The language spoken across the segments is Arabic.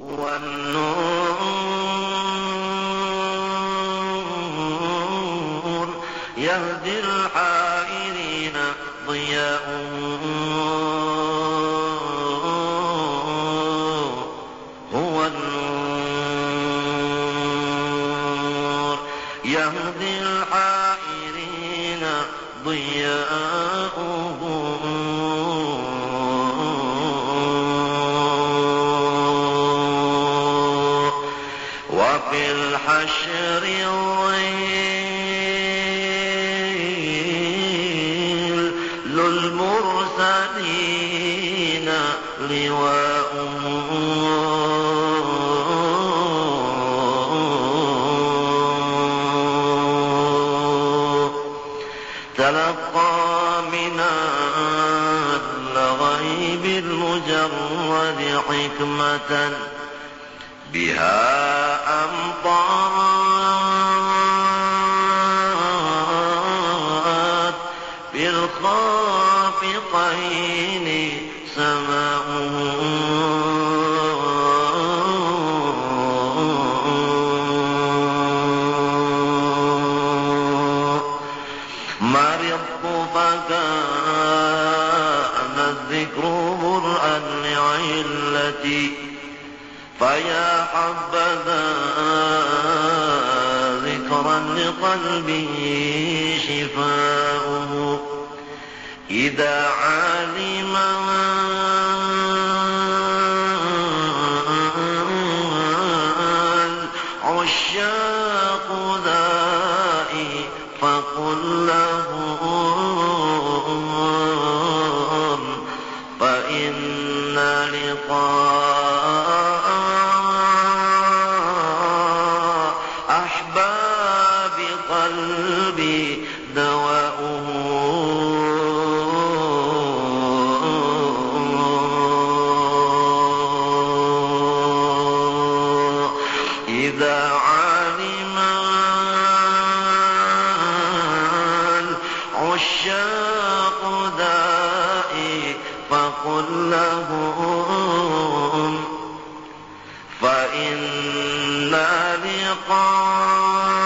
والنور يهدي الحائرين ضياء قلبه شفاؤه. إذا عشاق دائي فقل لهم فإنا لقائم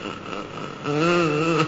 Uh...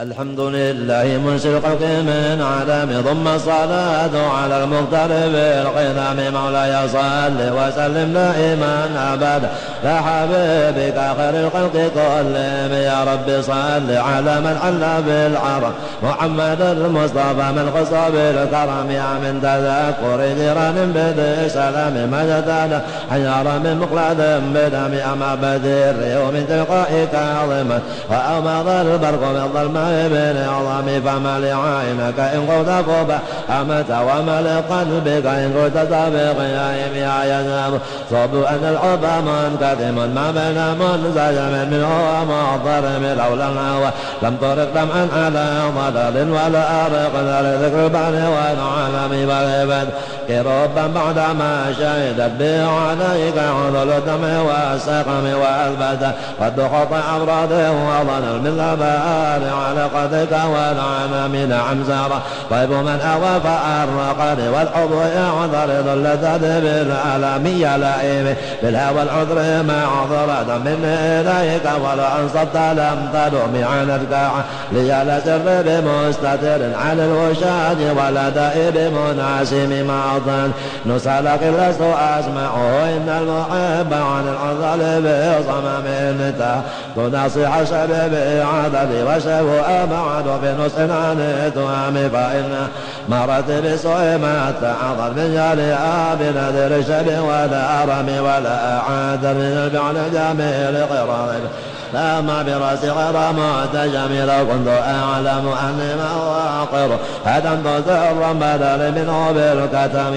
الحمد لله منشر الخلق من عدم ضم الصلاة على المغترب القدام مولاي صل وسلم دائما أبدا. لحبيبك خير الخلق كلهم يا رب صل على من حل بالعرب محمد المصطفى من خص بالكرم يا من تذكر جيران بدي سلام مجدنا حيار من مقلد بدم أما بدير ومن تلقائك عظما وأمض البرق من ظلماء من عظم. فما لعينك إن قلت قبا أمت وما لقلبك إن قلت سابق يا يا ينام صب أن الحب منكتم ما بين منسجم منه ومعظم لولا الهوى لم طرق دمعا على ضلال ولا أرق ذكر بعد والعالم والعباد كربا بعد ما شهدت به عليك عضل الدم والسقم والبدن قد خطى أمراضه وظن من البال على قدك والعالم نعم زارة طيب من أوى فأرقني والحب يعذر بالعالم يا لئيم بالهوى العذر معذرة من إليك ولا أنصبت لم تلوم عن لي لا سر بمستتر على الوشاج ولا دائر منعسم معضل نسألك لست أسمعه إن المحب عن العذل بصمم انت تنصح شبابي عدلي وشبه أبعد بنصح عن التهم فإن مرت بسوء تعظم من جالها بنذر شبه ولا أرم ولا أعاد الفعل جميل قرار لما غير معتجم لو كنت أعلم أني مواقر. هدمت سرا بدل منه بالكتم.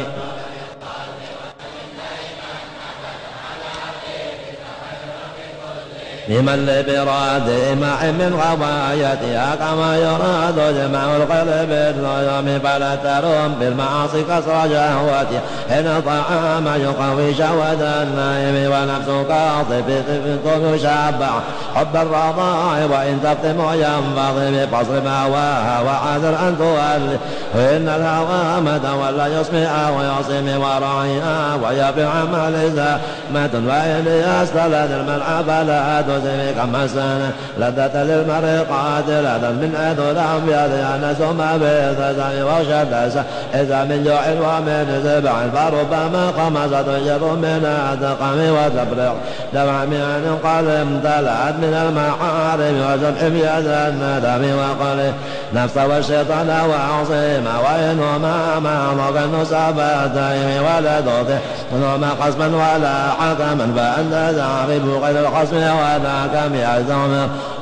لمن لبراد مع من غوايتها كما يراد جمع القلب الظلم فلا تروم بالمعاصي كسر شهوتها إن طعام يقوي شهوة النائم ونفسك طفي طفي يشبع حب الرضاع وإن تفتم ينبغي بقصر مهواها وعذر أن تولي. وإن الهوى ما تولى يسمع ويعصم وراعيها ويبيع عمل زهمة وإن يستلذ الملعب لا تزمي كما سنة لذة للمرء قاتلة من أدو الأنبياء يأنس ما بثزم وشدس إذا من جوع ومن زبع فربما خمسة جر من أدقم وتبرع دمع من قلم تلعت من المحارم وزبح بيد الندم وقل نفس والشيطان وعصيم وإنهما ما ضغن سبتين ولا تطع منهما قسما ولا حكما فأنت تعرف غير الخصم ولا كم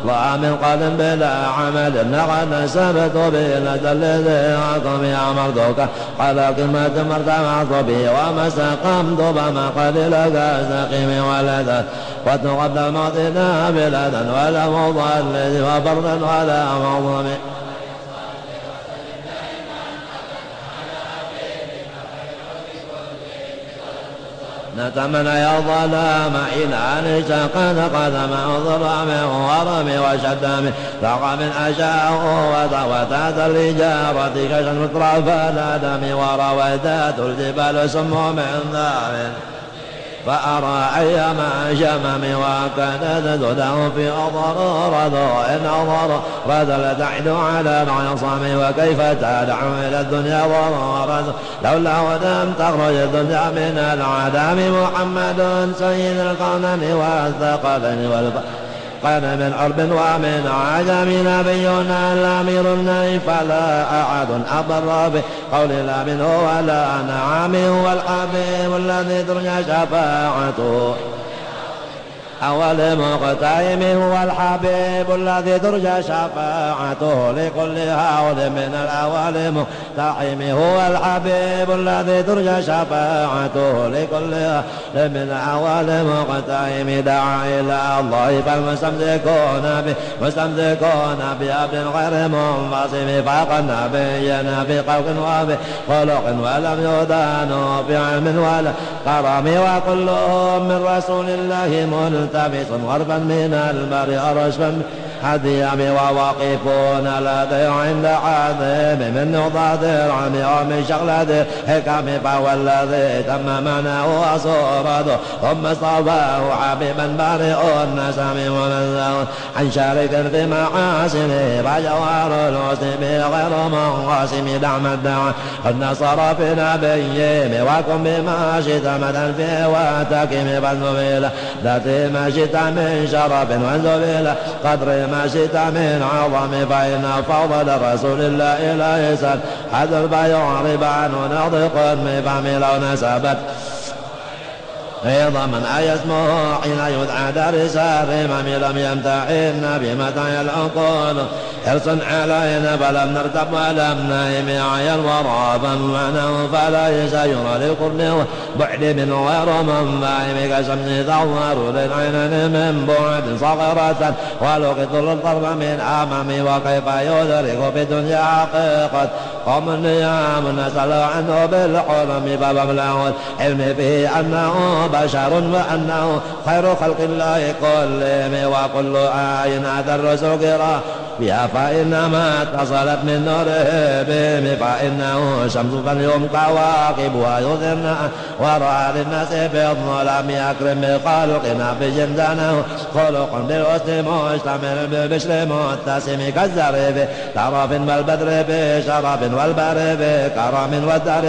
الله من قلب بلا عمل لقد نسبت به لدى الذي عقم أمرتك. على كلمة مرتبط به وما استقمت بما قليلك سقيم ولدا وتقبل موتنا بلدا ولا مضل وبردا ولا مظلم نتمنى يا ظلام إلى أن قد قدم ظلام ورم وشدم ذاق من أشاء وتات الإجارة كشف مطرف الأدم ورويدات الجبال سم من ذاب فأرى أيام شمم وكانت تدع في أضرار إن أضر رذل تعد على العصام وكيف تدعو إلى الدنيا ضرارا لولا ولم تخرج الدنيا من العدم. محمد سيد القرنين والثقلين والبحر قال من عرب ومن عجم نبينا الامير النبي فلا أحد أضر بقول لا منه ولا نعم هو الحبيب الذي ترجى شفاعته. أول مقتيم هو الحبيب الذي ترجى شفاعته لكل هول من الأول مقتحم هو الحبيب الذي ترجى شفاعته لكل هول من الأول مقتحم دعا إلى الله فالمستمسكون به مستمسكون بعبد غير منفصم. فقد نبينا في خلق وبخلق ولم يدانوا بعلم ولا كرم. وكلهم من رسول الله ملتمس غربا من البر أرشفا هديم وواقفون لدي عند عظيم من نقطة العم ومن شغلة الحكم فهو الذي تم معناه وصورته ثم اصطفاه حبيبا بارئ النسم ومنزه عن شارك في محاسنه فجوار الحسن غير منقسم دعم الدعوة النصر في نبيه وكن بما شئت مدى فيه واتكم فانزل ذاتي ما شئت من شرف وانزل قدر ما شئت من عظم فإن فضل رسول الله لا يسأل هذا البيع ربا عنه ناطق بفهم لو نسبت. أيضا من أيسمه حين يدعى درس الرمم لم يمتحن بمتع العقول. حرص علينا فلم نرتب ولم نهم عيا الورى فمعناه فلا يسير لكل بعد من غير منفعم كشمس تظهر للعينين من بعد صغيرة ولقط الطرف من أمامي وكيف يدرك في الدنيا حقيقة؟ قوم نيام نسأل عنه بالحلم فمبلغ العلم فيه أنه بشر وأنه خير خلق الله كلهم وكل آية الرسل قراء بها فإنما اتصلت من نوره بهم فإنه شمس فاليوم كواكبها يظهرن ورأى للناس في الظلام. أكرم بخلقنا بجندانه خلق بالحسن مشتمل بالبشر متسم كالزريب. طرف والبدر بشرف والبر بكرم والدر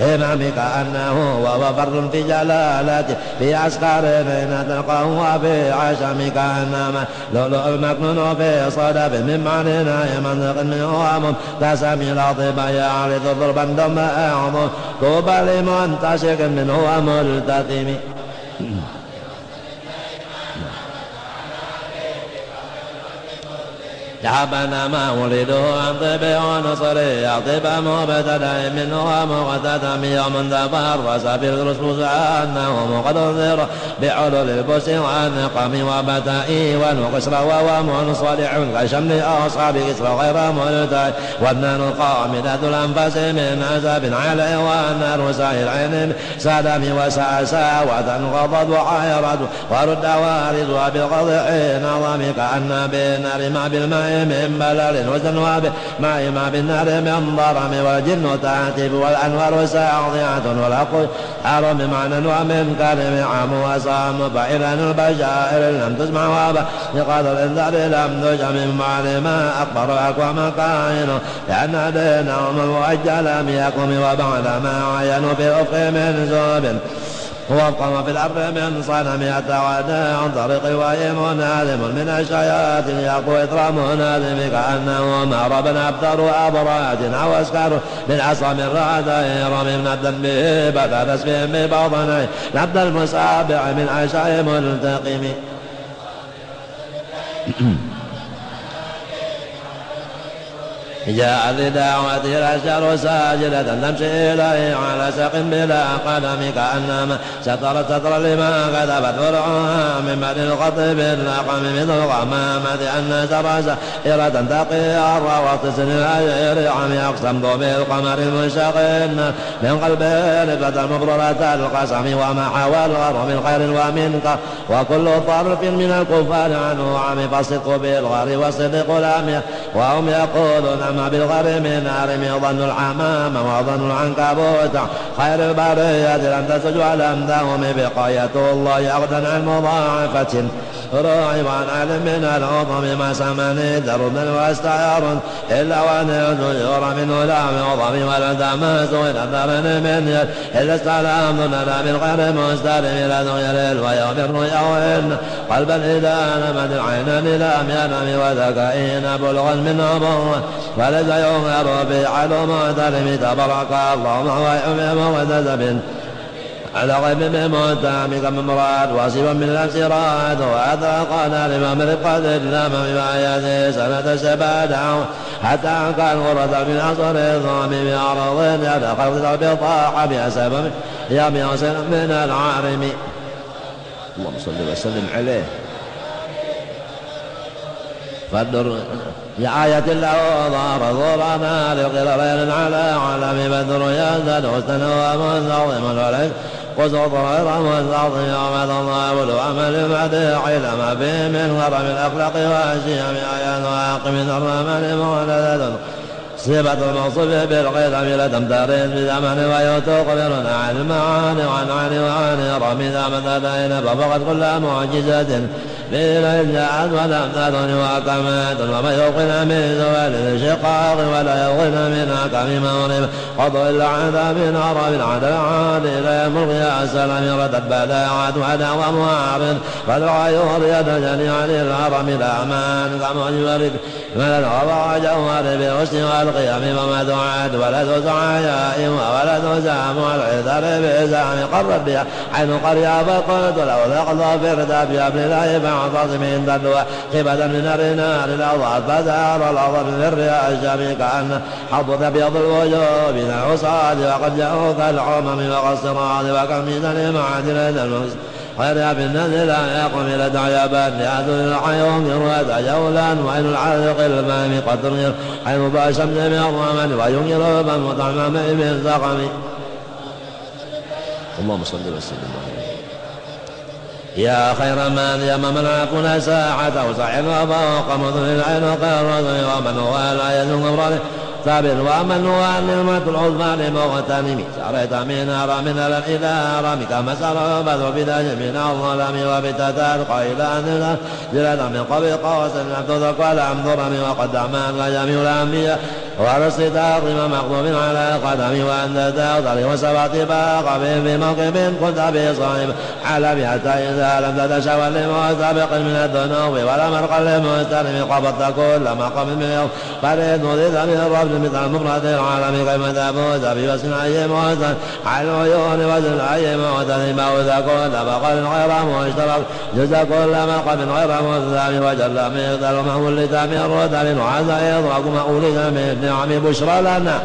بإمام كأنه وهو فرد في جلالته في عسكر بين تلقاه وفي عشم كأنما لؤلؤ المكنون في صدف من معنى منطق منه مبتسم لطيبا يعرض ضربا دم أعظم. طوبى لمنتشق منه وملتثم جعبنا ما ولده عن طب ونصري طب مبتدا منه ومقتدم يوم تفرس بالرسل أنه قد انذر بعلول البس والنقم وبتائي والقشر وهو منصلح كشمل أصحاب إسر غير ملتاي والنار قامدة الأنفس من عذاب عليه والنار سائر عين سلم وساسا وتنغضض وعيرد ورد واردها بالقضع نظم كأن بالنار ما بالماء من بلل وزنواب ما ما بالنار من ضرم والجن تعتب والأنوار ساعضية والحق حرم معنى ومن كلم عام وصام فإذا البشائر لم تسمع وابا لقد الإنذار لم تجع من بعد ما أكبر أقوى كائن لأن دينهم المؤجل لم يقم وبعد ما عينوا في الأفق من زوب وقام في الأرض من صنم يتعدى عن طريق وإيم نادم من الشياطين يقوى إطرام نادم كأنه معرب أبتر أبراد أو أسكار من من رعد رمي نبدا به بدا تسبيح ببطني نبدا المسابع من عشاء ملتقم جاء لدعوة الأشجار ساجدة تمشي إليه على ساق بلا قدم كأنما سترت سترا لما كذبت فرعها من بعد الخط باللقم مثل الغمامة أن سرى سائرة تقي الروط سن الأجر عم يقسمت بالقمر المشتقين من قلبه نفة المبررة القسم وما حوى الغر من خير ومن وكل طرف من الكفار عنه عم فالصدق بالغر والصدق لم وهم يقولون ما بالغر من نار ظن الحمام وظن العنكبوت. خير البرية لم تسج ولم تهم بقاية الله أغدا عن مضاعفة. راعب عن علم من العظم ما سمني درب واستعار. إلا وأن يرى منه لا عظم ولا دمس إلى ثمن من إلا استلام لنا بالغير مستلم إلى ذغير ويوم الرؤيا وإن قلبا إذا نمت العين لم ينم وذكائين بلغا من أمر وليس يغير بعلم معتلم تبارك الله ويحمي وتزبن على غيب بموتى كم مراد واصبا من الأسرات وأذاقنا الإمام رفقة الإسلام بآياته سنة سبادة حتى كان غرة من أصل الظلم بأرض يدخل بطاحة بأسباب يا من العارم. اللهم صل وسلم عليه. فالدر لآية له ظهر ظهرنا لغير على علم بدر يزداد حسنا ومنظم الولد قصوط غير مستعظم ومد الله والعمل بعد علم ما فيه من غرم الأخلاق وأشياء آيات وعاقب الرحمن مولدة صفة الموصوف بالقدم لتمترين بزمن ويتقررون عن المعاني وعن عن وعن رمي زمن أتينا ففقد كل معجزة. بإلى جاءت ولم تكن وكمات وما يوقن من زوال الشقاق ولا يوقن من حكم مغرب. قضى إلا عذاب عرب عاد العاد إلى ملقي السلام ردت بداعات وعدا ومعارض فالعيون يد جميع للهرم الأعمان كما من الغضاء جوهر بالحسن والقيم وما دعات ولد سعياء ولد زعم والعذر بزعم قرب بها عين قرية فقلت لو في رداب ابن الله فاعتصم عند الدواء خيبة من الرنار الأضعاف فزار الأرض من الرياء الشامي كأن حظ أبيض الوجوه من العصاة وقد جاءوا كالعمم وقصرات وكم من المعادن المسلم خير بالنذر لا يقوم إلى دعيابا لأذن الحيوان يروى جولا وعين العالق المام قد حين باشم جميع الرحمن وينير من وطعم من سقم اللهم صل وسلم يا خير من يمم العفو ساعة وسعيد وفوق مذن العين وقير ومن هو لا يزن ثابت هو النعمة العظمى لمغتنم سريت من هرم إلى هرم كما سر بدر بداج من الظلم وبتتلقى إلى أن جلد من قبل قوس لم تذق ولم ضرم وقد أعمال جميع الأنبياء ورصد أقرم مقدوم على قدمي وأنت تغتري وسبعت باق في موقف كنت به صاحب على حتى إذا لم تتشاور لمستبق من الذنوب ولا مرقا لمستلم قبضت كل مقام من يوم فريد نضيت من الرب مثل مفرد العالم تفوز في وسن أي موسى على العيون وزن أي موسى موت كل بقر غير مشترك جزء كل مقام غير مثل وجل مقدار محمول لتامر رتب وعسى يضرب ما أولد من النعم بشرى لنا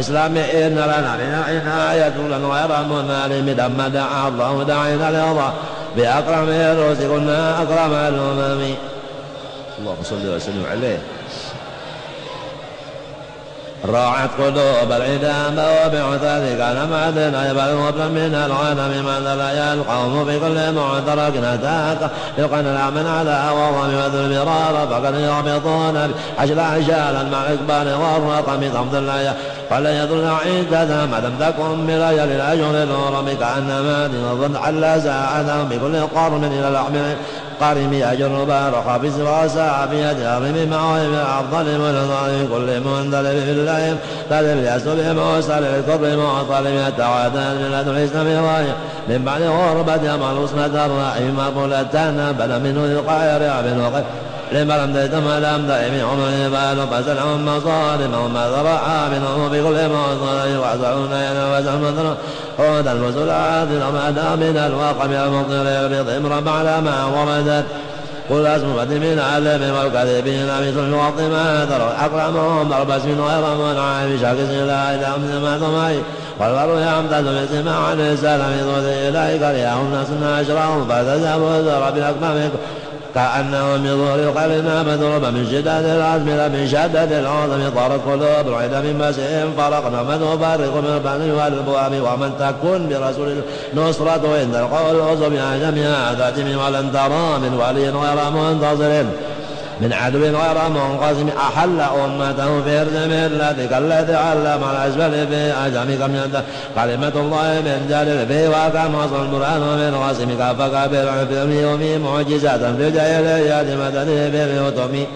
إسلام إن لنا من عناية لنا غير منال دم دعا الله دعينا لرضا بأكرم الرسل كنا أكرم الأمم اللهم صل وسلم عليه. راعت قلوب العدام وبعثاث كان معدنا يبل وابن من الغنم من لا القوم في كل معترك نتاك يلقن الأمن على وضم وذو المرار فقد يربطون حشل عشالا مع الإقبال والرقم الله قال يدل عدة ما لم تكن بليل الأجر الأورم كأنما ظن على ساعة بكل قرن إلى الأحمر قارم أجر بارق في سواسع في أجرم معهم أفضل من كل مندل في الله قد يأس بموسى للكفر معطل يتعادى من لدن الإسلام غاية من بعد غربة يمر أسنة الرحيم مقولة بل منه القاهر عبد وقف لما لم تتم لم دائم عمر بال فسلهم مصالم وما ذرع منهم بكل مصالح وعزعون ينوز المذر هدى المسلعات وما من الواقع المضر بضمر على ما وردت قل اسم من علم والكذبين مثل الوقت ما ذر اكرمهم ضرب اسم غير منعم بشاكس لا إلى امن ما ثمي والبر يمتاز باستماع الرسالة من ذو اليك ليهم ناس اشراهم فتذهبوا ذر بالاكمام كأنهم يظهر القلنا مضروب من شدة العزم لا من شدة العظم طارت قلوب العيد من مسهم فرقنا من نفرق من البني والابواب ومن تكن برسول النصرة إن القول العظم جميع ذاتهم ولن ترى من ولي غير منتظر. من عدو غير منقسم أحل أمته في أرض ملتك الذي علم على أسفل في أجمك من كلمة الله من جلل به وكم وصل القرآن من قاسم كفك بالعلم وفي معجزات في الجاهلية مدد باليتم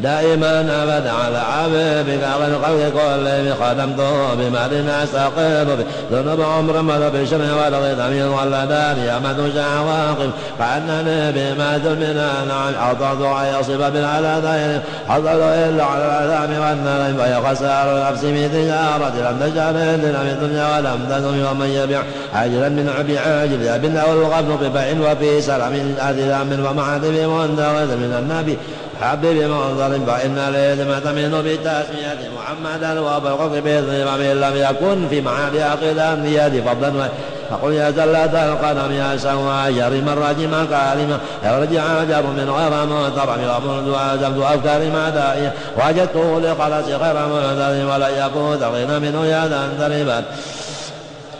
دائما أبدا على حبيبك غير الخلق كلهم خدمته بمال أستقر ذنوب عمر مر بالشر والغيث ولا دار أمد شواقف كأنني بما ذنبنا نعم أعطى دعاء يصب بالعلى حصل إلا على العذاب والنار فهي خسار النفس في تجارة. لم تجعل لنا من الدنيا ولم تكن ومن يبيع. عاجلا من عبي عاجل يبن والغبن ببيع وفي سلام أذي ومعاد بمنتغذ من النبي. حبيبي منظر فإن الإثم منه بتسمية محمدا وبالقصد بإذن ومن لم يكن في معاد أخذ النية فضلا. فقل يا زلة القدم يا سواء يرم الرجم كالما يرجع جر من غير معتر يغمرد وعزمت أفكار ما دائيا وجدته لخلص غير معتر ولا يكون تغنى منه يدا تربت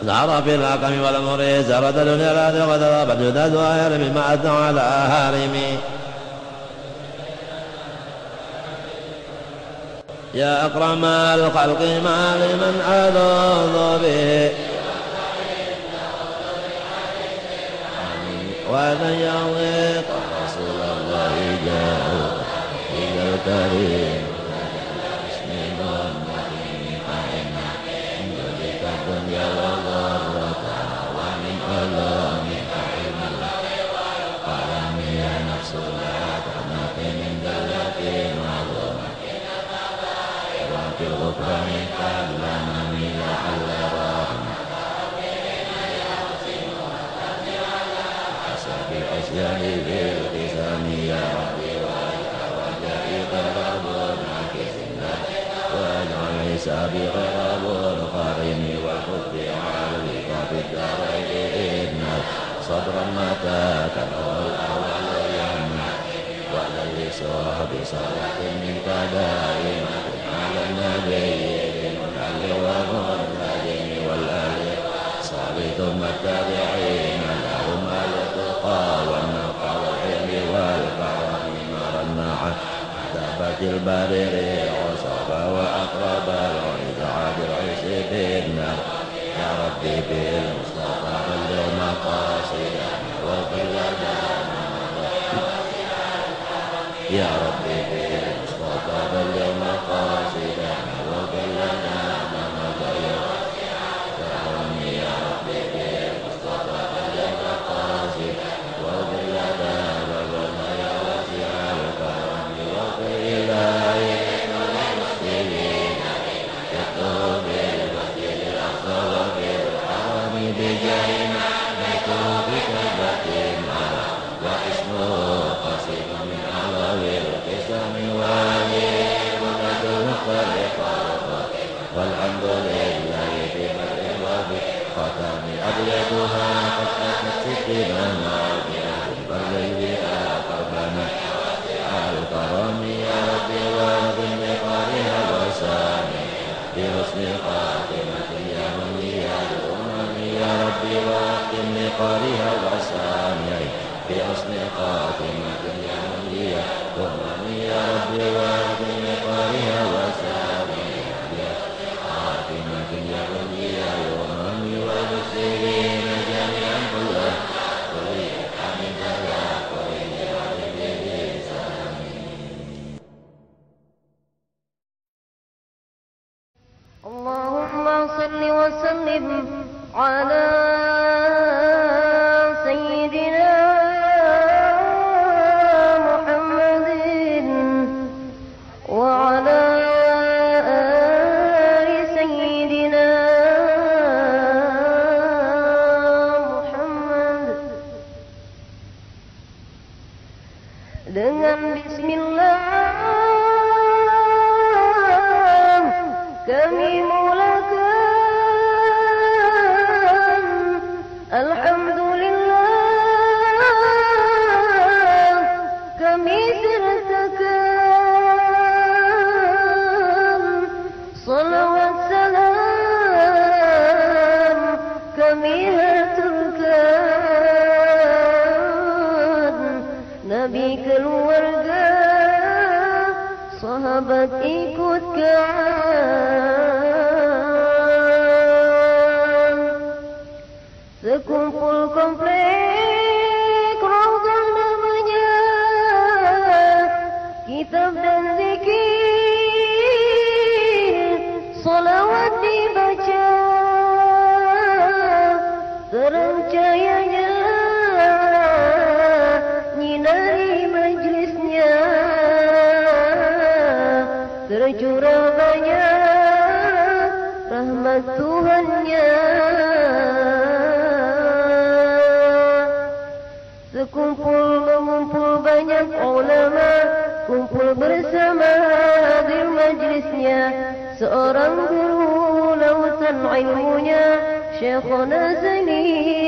زار في الأقم والمريز زرد الدنيا لا تغدر بجدد وهرم ما أثنى على هارمي. يا أكرم الخلق ما لمن ألوذ به. وأن يضيق رسول الله جاء إلى الكريم. دائم على النبي بالعلي والمهاجم والآل صحبه ثم التابعين لهم الاتقى والنقى والعلم والكرم نارا مع عذابة البرير وصاب وأقرب العيد عاد العيش في النار يا ربي بالمصطفى بلغ مقاصدنا واغفر لنا يا رب Amen.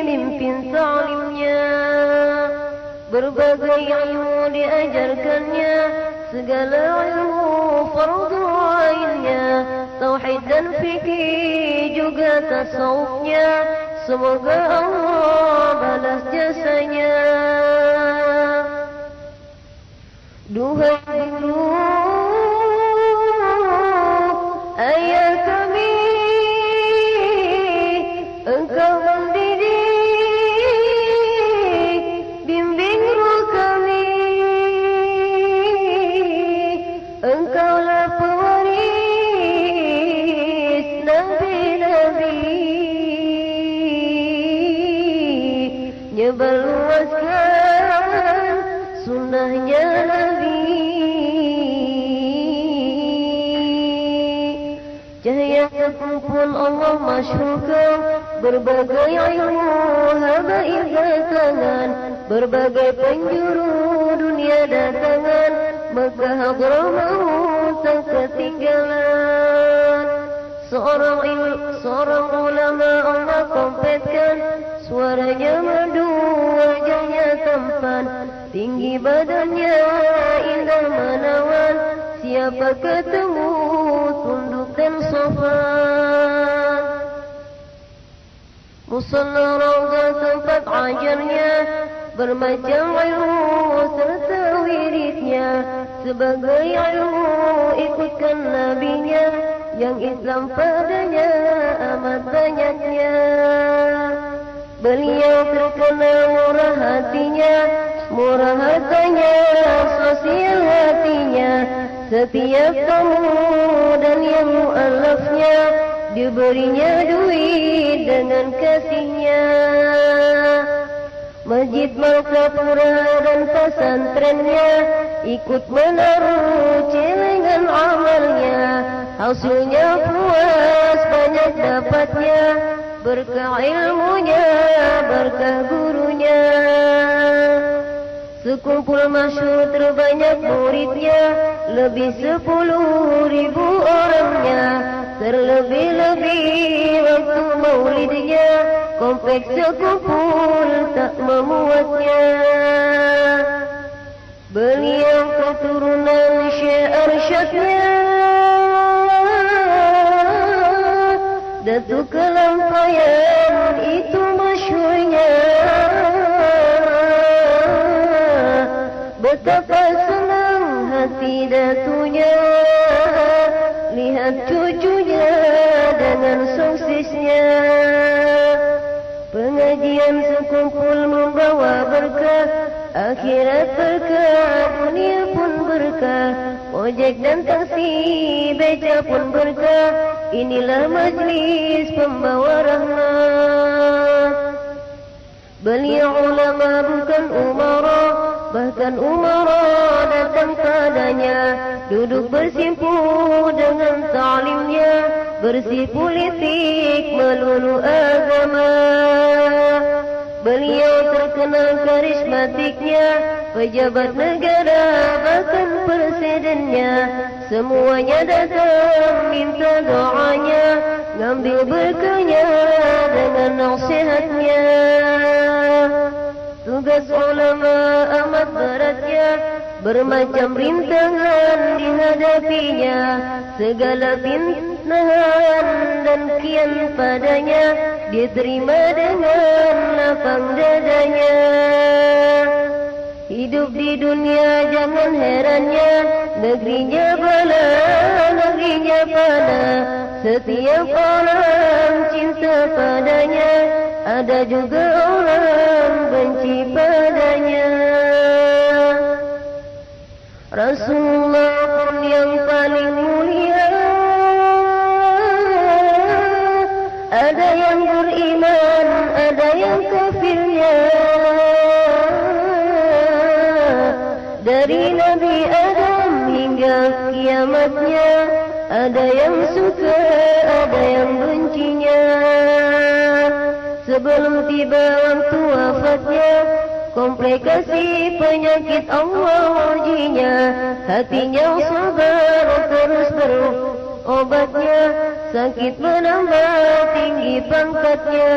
mimpin salimnya. Berbagai ilmu diajarkannya. Segala ilmu fardu ainnya Tauhid dan fikir juga tasawufnya. Semoga Allah balas jasanya. Duhai guru terkumpul Allah masyurkan Berbagai ilmu habaib datangan Berbagai penjuru dunia datangan Maka hadramahu tak ketinggalan. Seorang il, seorang ulama Allah kompetkan. Suaranya merdu, wajahnya tampan. Tinggi badannya, indah menawan. Siapa ketemu, sopan Musalla rauda tempat ajarnya Bermacam ilmu serta wiridnya. Sebagai ilmu ikutkan nabinya Yang Islam padanya amat banyaknya. Beliau terkenal murah hatinya Murah hartanya, sosial hatinya Setiap tamu dan yang mu'alafnya Diberinya duit dengan kasihnya. Masjid Malkapura dan pesantrennya Ikut menaruh celengan amalnya. Hasilnya puas banyak dapatnya. Berkah ilmunya, berkah gurunya Sekumpul masyur terbanyak muridnya Lebih sepuluh ribu orangnya. Terlebih-lebih waktu maulidnya Kompleks sekumpul tak memuatnya Beliau keturunan Syekh Arsyadnya. Datuk kelampayan itu masyurnya Senang hati datunya. Lihat cucunya dengan suksesnya Pengajian sekumpul membawa berkah. Akhirat berkah, dunia pun berkah. Ojek dan taksi, beca pun berkah. Inilah majlis pembawa rahmat Beliau ulama bukan umara Bahkan umara datang padanya. Duduk bersimpu dengan ta'limnya Bersih politik melulu agama. Beliau terkenal karismatiknya Pejabat negara bahkan presidennya Semuanya datang minta doanya. Ngambil berkahnya dengan nasihatnya. Tugas ulama amat beratnya. Bermacam rintangan dihadapinya. Segala fitnahan dan kian padanya Diterima dengan lapang dadanya Hidup di dunia jangan herannya Negerinya bala, negerinya pana Setiap orang cinta padanya Ada juga orang benci padanya. Rasulullah pun yang paling mulia. Ada yang beriman, ada yang kafirnya Dari Nabi Adam hingga kiamatnya Ada yang suka, ada yang bencinya. Sebelum tiba waktu wafatnya Komplikasi penyakit Allah ujinya. Hatinya sabar terus berobatnya Sakit menambah tinggi pangkatnya.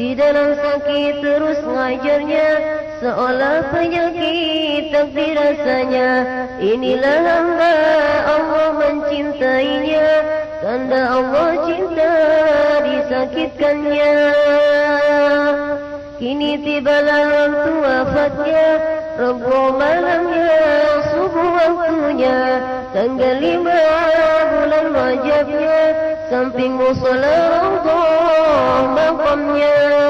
Di dalam sakit terus ngajarnya Seolah penyakit tak dirasanya Inilah hamba Allah mencintainya. Tanda Allah cinta menyakitkannya Kini tibalah waktu wafatnya. Rabu malamnya subuh waktunya. Tanggal lima bulan wajabnya Samping musola Allah makamnya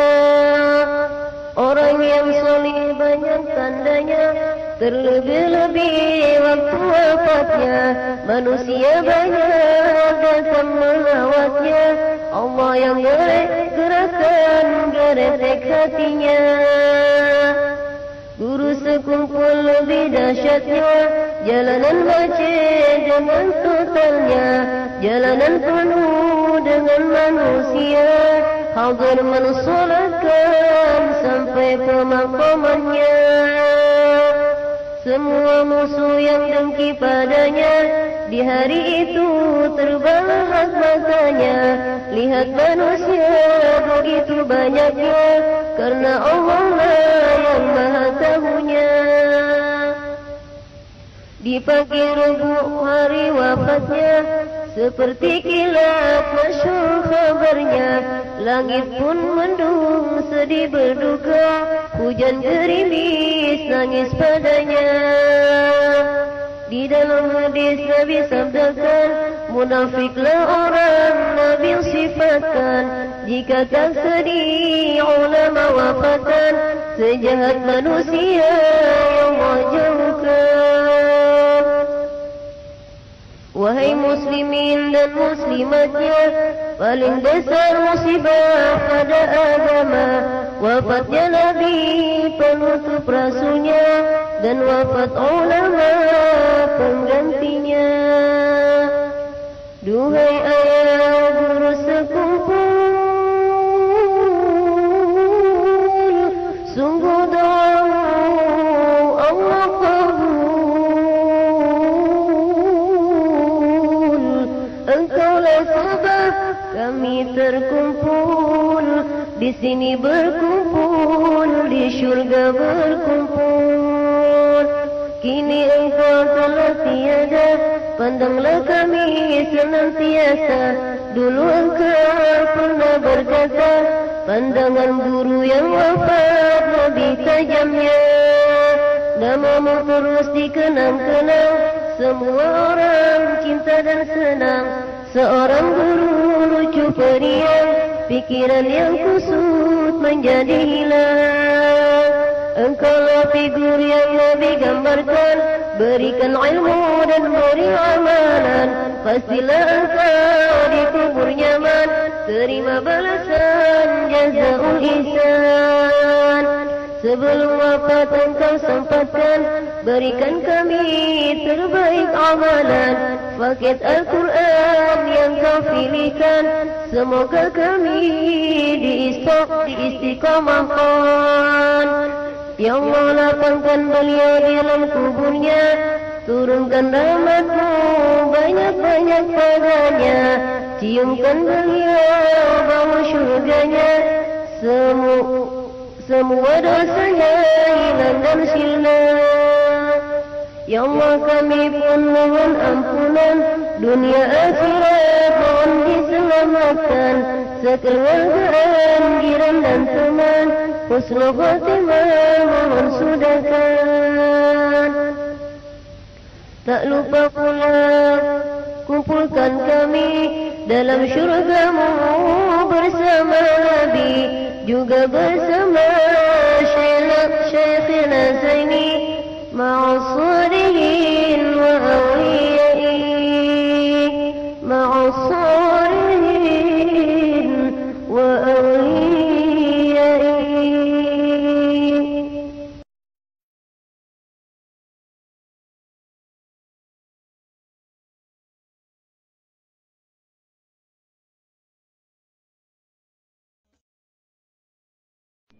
Orang yang soleh banyak tandanya Terlebih-lebih waktu wafatnya Manusia banyak datang melawatnya. Allah yang gerak gerakan geretek hatinya Guru sekumpul lebih dahsyatnya Jalanan macet dengan totalnya Jalanan penuh dengan manusia. Hadir mensolatkan sampai pemakamannya Semua musuh yang dengki padanya Di hari itu terbahak matanya. Lihat manusia begitu banyaknya Karena Allah lah yang maha tahunya. Di pagi rebu hari wafatnya Seperti kilat masyur kabarnya Langit pun mendung sedih berduka. Hujan gerimis nangis padanya. Di dalam hadis Nabi sabdakan Munafiklah orang Nabi sifatkan. Jika tak sedih ulama wafatan Sejahat manusia yang wajahkan Wahai muslimin dan muslimatnya Paling besar musibah pada agama Wafatnya Nabi penutup rasulnya Dan wafat ulama penggantinya. Duhai ayah guru sekumpul Di sini berkumpul Di syurga berkumpul. Kini engkau telah tiada Pandanglah kami senantiasa. Dulu engkau pernah berkata Pandangan guru yang wafat lebih tajamnya. Namamu terus dikenang-kenang Semua orang cinta dan senang. Seorang guru lucu periang Pikiran yang kusut menjadi hilang. Engkaulah figur yang Nabi gambarkan. Berikan ilmu dan beri amalan Pastilah engkau di kubur nyaman. Terima balasan jazaul ihsan. Sebelum wafat engkau sempatkan Berikan kami terbaik amalan. Paket Al-Quran yang kau pilihkan Semoga kami diistok diistiqomahkan. Ya Allah lapangkan beliau di dalam kuburnya Turunkan rahmatmu banyak-banyak padanya. Ciumkan beliau bau syurganya Semua semua dosanya hilang dan silam Ya Allah kami pun mohon ampunan Dunia akhirat mohon diselamatkan. Sekeluargaan, jiran dan teman Husnul khotimah mohon sudahkan. Tak lupa pula kumpulkan kami Dalam syurgamu bersama Nabi. Juga bersama Syekhina Zaini Ma'asurihin wa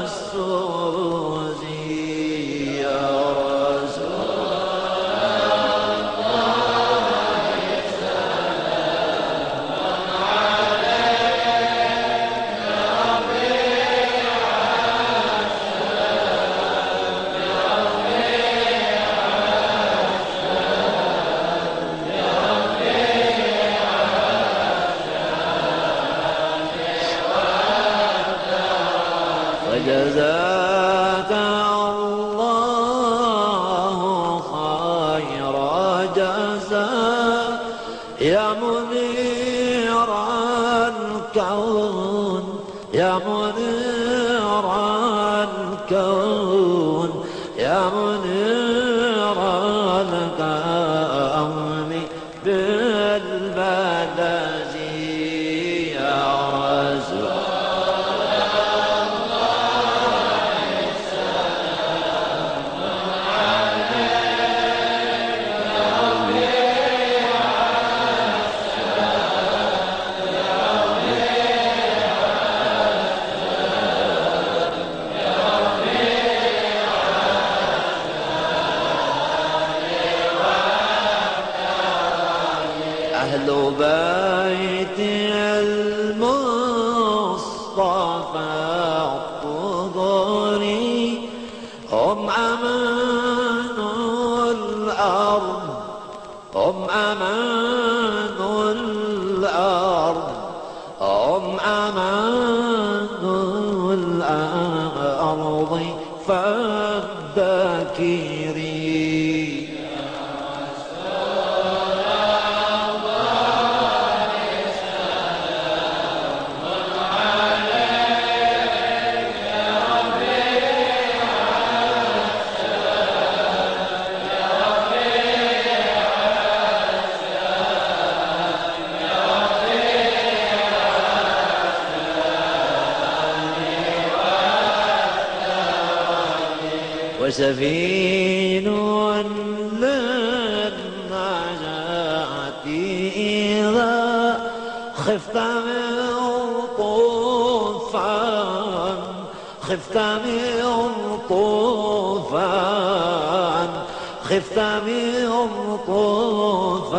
soul سفين وسفين جاءت إذا خفت من طوفان خفت من طوفان خفت من طوفان.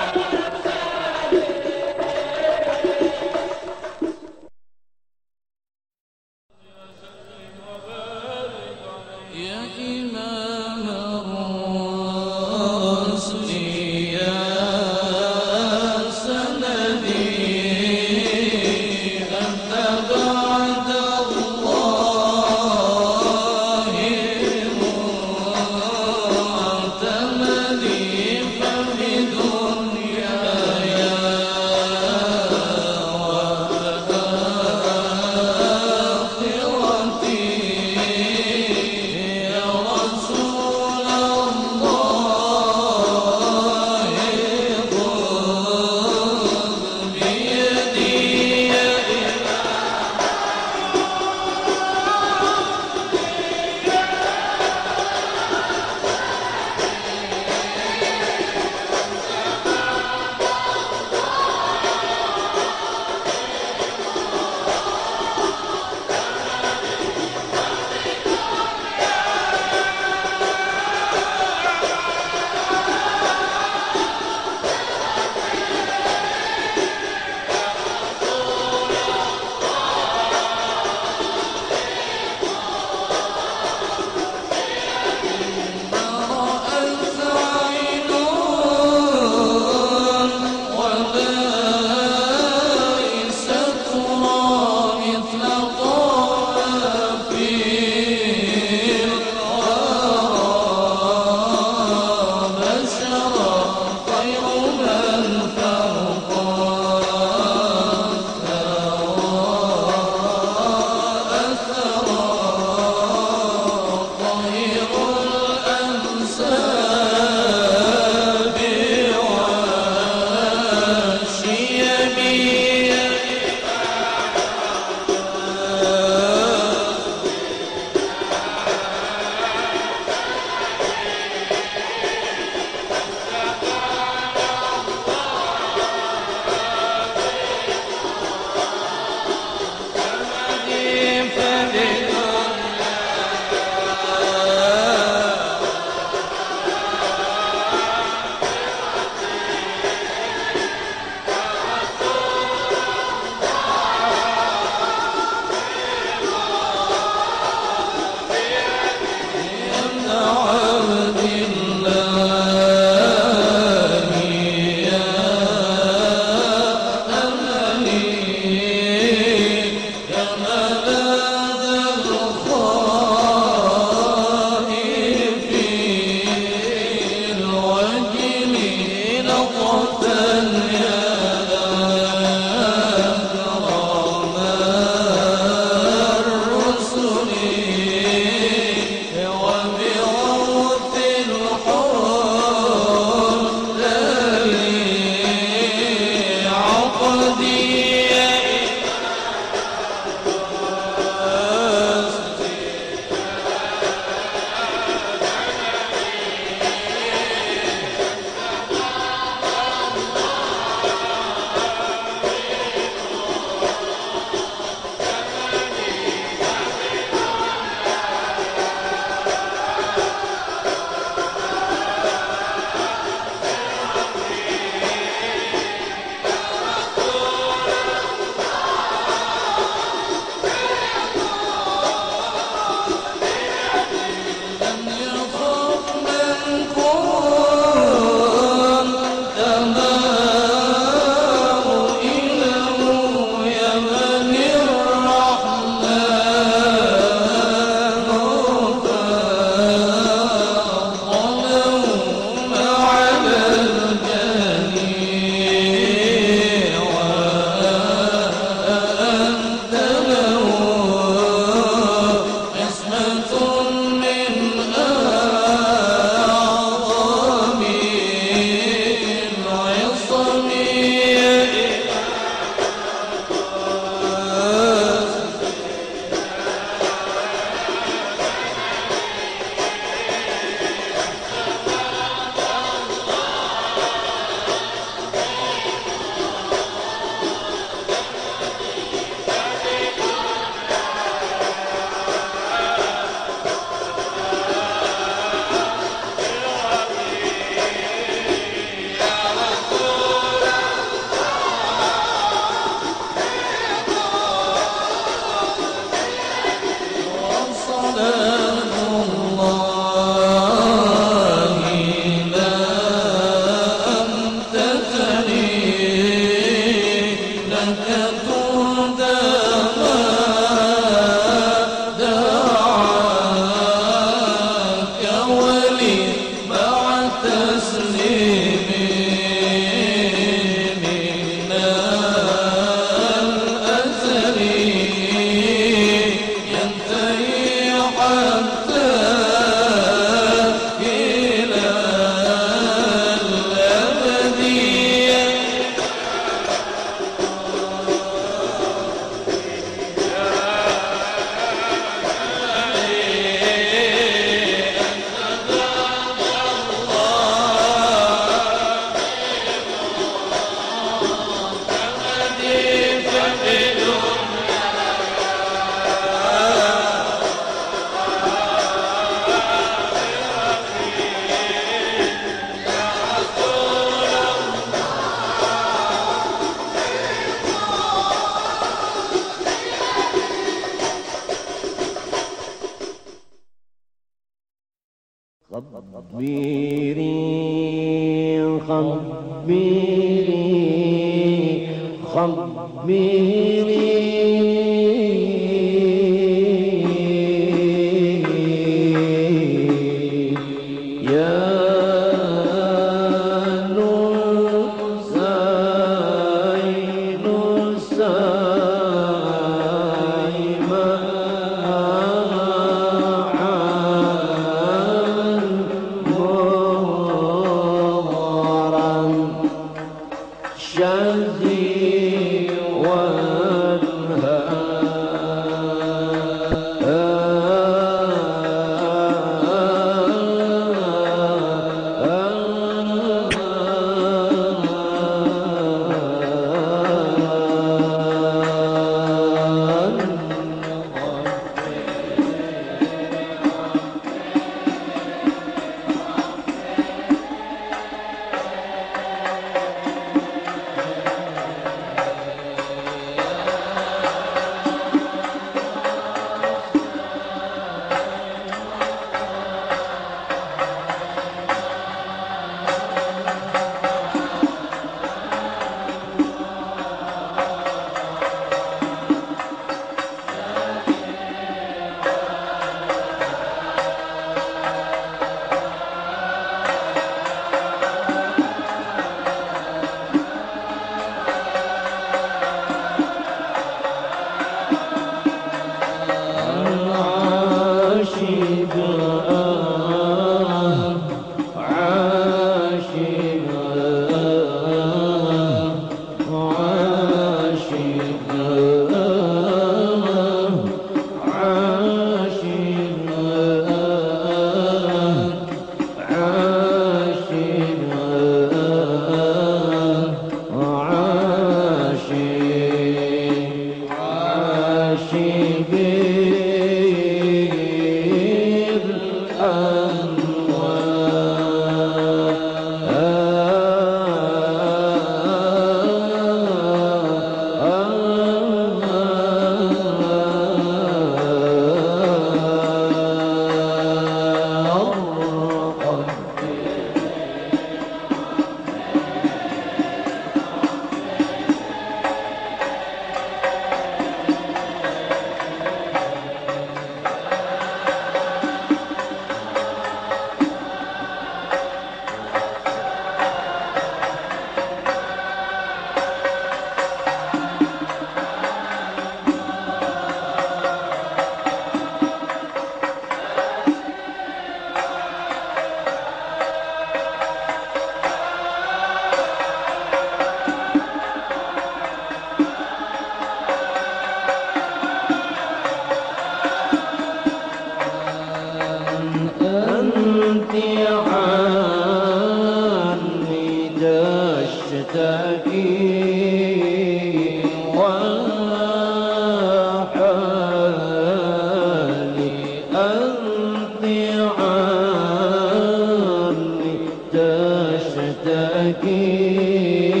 Amen.